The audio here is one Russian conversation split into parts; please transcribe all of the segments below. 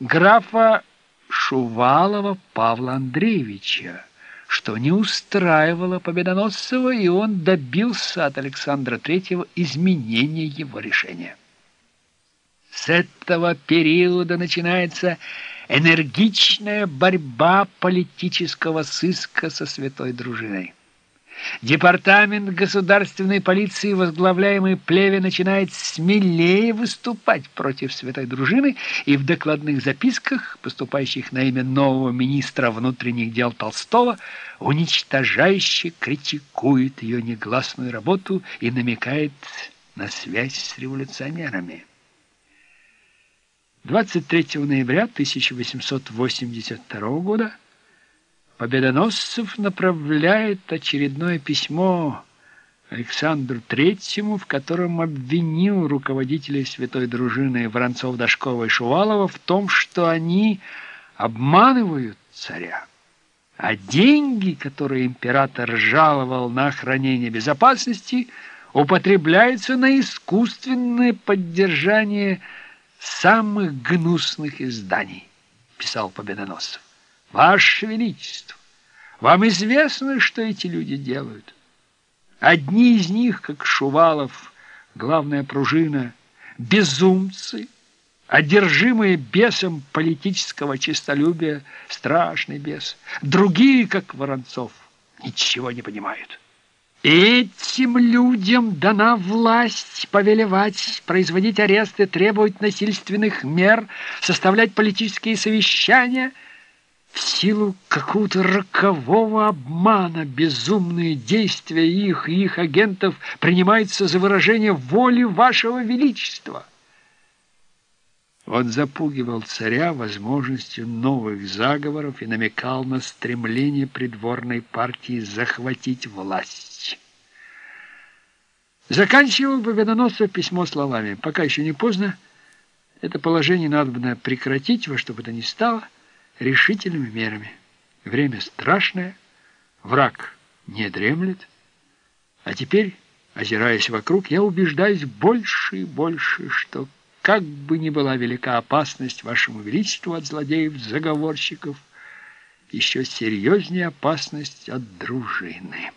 графа Шувалова Павла Андреевича, что не устраивало Победоносцева, и он добился от Александра III изменения его решения. С этого периода начинается энергичная борьба политического сыска со святой дружиной. Департамент государственной полиции, возглавляемый Плеве, начинает смелее выступать против святой дружины и в докладных записках, поступающих на имя нового министра внутренних дел Толстого, уничтожающе критикует ее негласную работу и намекает на связь с революционерами. 23 ноября 1882 года Победоносцев направляет очередное письмо Александру Третьему, в котором обвинил руководителей святой дружины Воронцов, Дашкова и Шувалова в том, что они обманывают царя. А деньги, которые император жаловал на охранение безопасности, употребляются на искусственное поддержание самых гнусных изданий, писал Победоносцев. Ваше Величество, вам известно, что эти люди делают? Одни из них, как Шувалов, главная пружина, безумцы, одержимые бесом политического честолюбия, страшный бес. Другие, как Воронцов, ничего не понимают. Этим людям дана власть повелевать, производить аресты, требовать насильственных мер, составлять политические совещания – в силу какого-то рокового обмана безумные действия их и их агентов принимаются за выражение воли вашего величества. Он запугивал царя возможностью новых заговоров и намекал на стремление придворной партии захватить власть. Заканчивал Победоносцев письмо словами «Пока еще не поздно, это положение надо прекратить во что бы то ни стало» решительными мерами. Время страшное, враг не дремлет. А теперь, озираясь вокруг, я убеждаюсь больше и больше, что как бы ни была велика опасность вашему величеству от злодеев-заговорщиков, еще серьезнее опасность от дружины.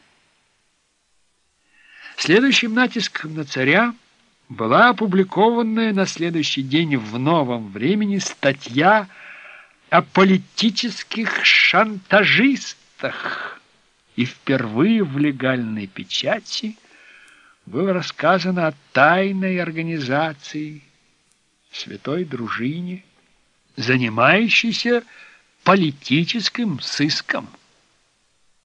Следующим натиском на царя была опубликованная на следующий день в «Новом времени» статья о политических шантажистах. И впервые в легальной печати было рассказано о тайной организации святой дружине, занимающейся политическим сыском.